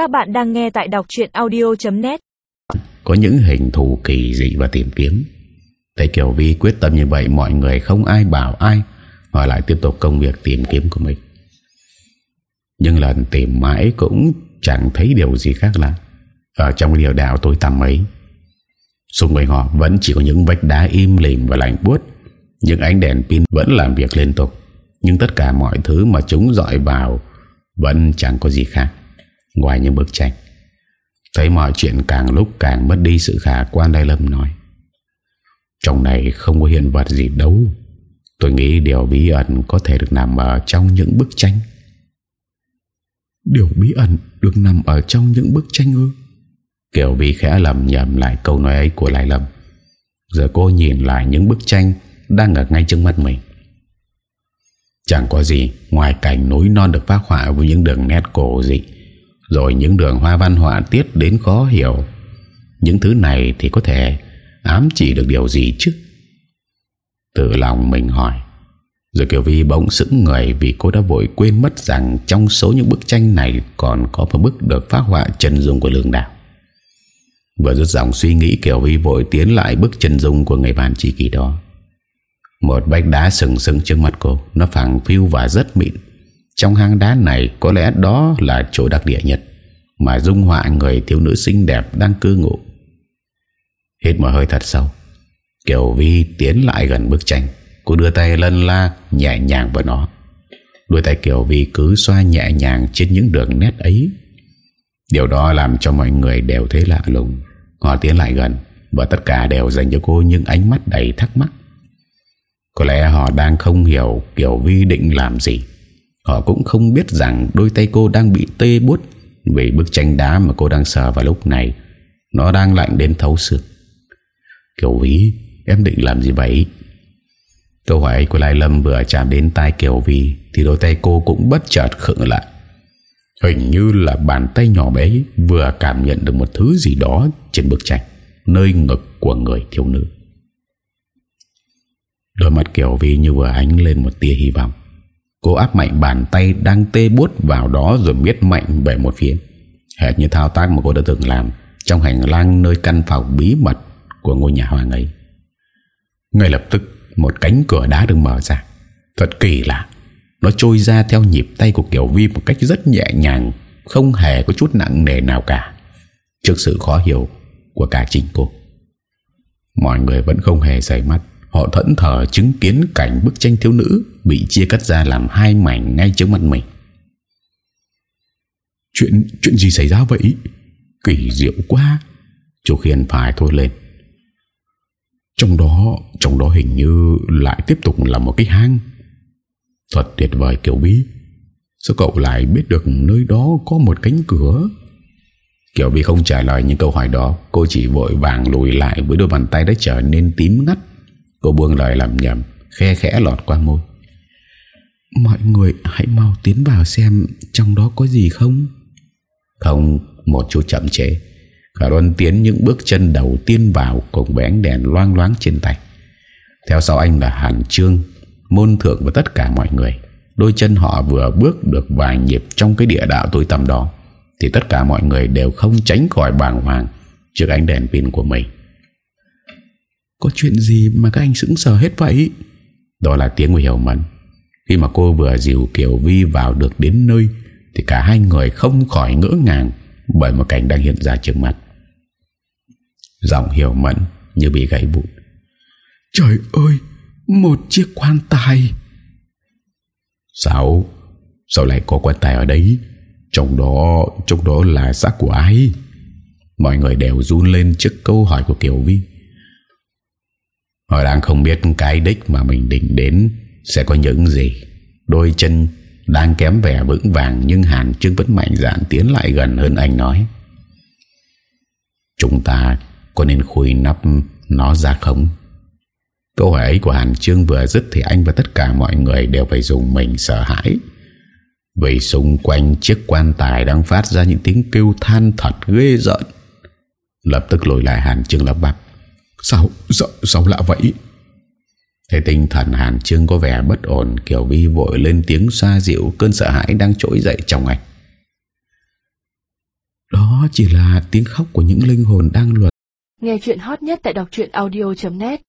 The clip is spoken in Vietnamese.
Các bạn đang nghe tại đọc chuyện audio.net Có những hình thù kỳ dị và tìm kiếm. Thấy Kiều Vi quyết tâm như vậy, Mọi người không ai bảo ai Họ lại tiếp tục công việc tìm kiếm của mình. Nhưng lần tìm mãi Cũng chẳng thấy điều gì khác lạ. Ở trong điều đảo tôi tầm ấy, Xung quanh họ vẫn chỉ có những vách đá im lìm và lạnh buốt. Những ánh đèn pin vẫn làm việc liên tục, Nhưng tất cả mọi thứ mà chúng dọi vào Vẫn chẳng có gì khác. Ngoài những bức tranh. Thấy mọi chuyện càng lúc càng mất đi sự khả quan Đại Lâm nói. Trong này không có hiện vật gì đâu. Tôi nghĩ điều bí ẩn có thể được nằm ở trong những bức tranh. Điều bí ẩn được nằm ở trong những bức tranh ư? Kiểu vì khẽ lầm nhầm lại câu nói ấy của Lai Lâm. Giờ cô nhìn lại những bức tranh Đang ở ngay trước mắt mình. Chẳng có gì Ngoài cảnh núi non được phát họa Với những đường nét cổ dị. Rồi những đường hoa văn họa tiết đến khó hiểu. Những thứ này thì có thể Ám chỉ được điều gì chứ? Tự lòng mình hỏi. Rồi Kiều Vi bỗng sững người Vì cô đã vội quên mất rằng Trong số những bức tranh này Còn có một bức được phát họa chân dung của lương đạo. Vừa rút dòng suy nghĩ, Kiều Vi vội tiến lại bức chân dung của người bạn tri kỷ đó. Một vách đá sừng sừng trước mặt cô, Nó phẳng phiu và rất mịn. Trong hang đá này có lẽ đó là chỗ đặc địa nhất Mà dung họa người thiếu nữ xinh đẹp đang cư ngụ. Hít một hơi thật sâu, Kiều Vi tiến lại gần bức tranh. Cô đưa tay lân la nhẹ nhàng vào nó. Đôi tay Kiều Vi cứ xoa nhẹ nhàng trên những đường nét ấy. Điều đó làm cho mọi người đều thấy lạ lùng. Họ tiến lại gần Và tất cả đều dành cho cô những ánh mắt đầy thắc mắc. Có lẽ họ đang không hiểu Kiều Vi định làm gì. Họ cũng không biết rằng Đôi tay cô đang bị tê bút Vì bức tranh đá mà cô đang sờ vào lúc này. Nó đang lạnh đến thấu xương. Kiều Vi Em định làm gì vậy? Câu hỏi của Lai Lâm vừa chạm đến tai Kiều Vi Thì đôi tay cô cũng bất chợt khựng lại. Hình như là bàn tay nhỏ bé Vừa cảm nhận được một thứ gì đó Trên bức tranh, Nơi ngực của người thiếu nữ. Đôi mắt Kiều Vi như vừa ánh lên một tia hy vọng. Cô áp mạnh bàn tay đang tê bút vào đó rồi miết mạnh về một phía. Hệt như thao tác mà cô đã từng làm Trong hành lang nơi căn phòng bí mật của ngôi nhà hoàng ấy. Ngay lập tức, một cánh cửa đá được mở ra. Thật kỳ lạ. Nó trôi ra theo nhịp tay của Kiều Vi một cách rất nhẹ nhàng, Không hề có chút nặng nề nào cả, Trước sự khó hiểu của cả chính cô. Mọi người vẫn không hề dày mắt. Họ thẫn thờ chứng kiến cảnh bức tranh thiếu nữ Bị chia cắt ra làm hai mảnh ngay trước mặt mình. Chuyện chuyện gì xảy ra vậy? Kỳ diệu quá. Chú Khiên phải thôi lên. Trong đó Trong đó hình như lại tiếp tục là một cái hang. Thật tuyệt vời kiểu bí. Sao cậu lại biết được nơi đó có một cánh cửa? Kiểu bí không trả lời những câu hỏi đó. Cô chỉ vội vàng lùi lại Với đôi bàn tay đã trở nên tím ngắt Cô buông lời làm nhầm Khe khẽ lọt qua môi. Mọi người hãy mau tiến vào xem Trong đó có gì không. Không Một chút chậm chế Khả đoan tiến những bước chân đầu tiên vào Cùng với ánh đèn loang loáng trên tay. Theo sau anh là Hàn Trương Môn thượng và tất cả mọi người. Đôi chân họ vừa bước được vài nhịp Trong cái địa đạo tối tầm đó Thì tất cả mọi người đều không tránh khỏi bàng hoàng Trước ánh đèn pin của mình Có chuyện gì mà các anh sững sờ hết vậy? Đó là tiếng của Hiểu Mẫn. Khi mà cô vừa dìu Kiều Vi vào được đến nơi Thì cả hai người không khỏi ngỡ ngàng Bởi một cảnh đang hiện ra trước mắt Giọng Hiểu Mẫn như bị gãy vụn. Trời ơi Một chiếc quan tài. Sao? Sao lại có quan tài ở đấy? Trong đó Trong đó là xác của ai? Mọi người đều run lên trước câu hỏi của Kiều Vi Họ đang không biết cái đích mà mình định đến Sẽ có những gì. Đôi chân đang kém vẻ vững vàng Nhưng Hàn Trương vẫn mạnh dạn tiến lại gần hơn anh nói. Chúng ta có nên khui nắp nó ra không? Câu hỏi ấy của Hàn Trương vừa dứt Thì anh và tất cả mọi người đều phải dùng mình sợ hãi. Vì xung quanh chiếc quan tài đang phát ra những tiếng kêu than thật ghê giận Lập tức lùi lại, Hàn Trương lập bắp. Sao, sao, sao lạ vậy? Thế tinh thần Hàn Trương có vẻ bất ổn Kiều Vi vội lên tiếng xoa dịu Cơn sợ hãi đang trỗi dậy trong anh. Đó chỉ là tiếng khóc của những linh hồn đang luẩn Nghe chuyện hot nhất tại đọc audio.net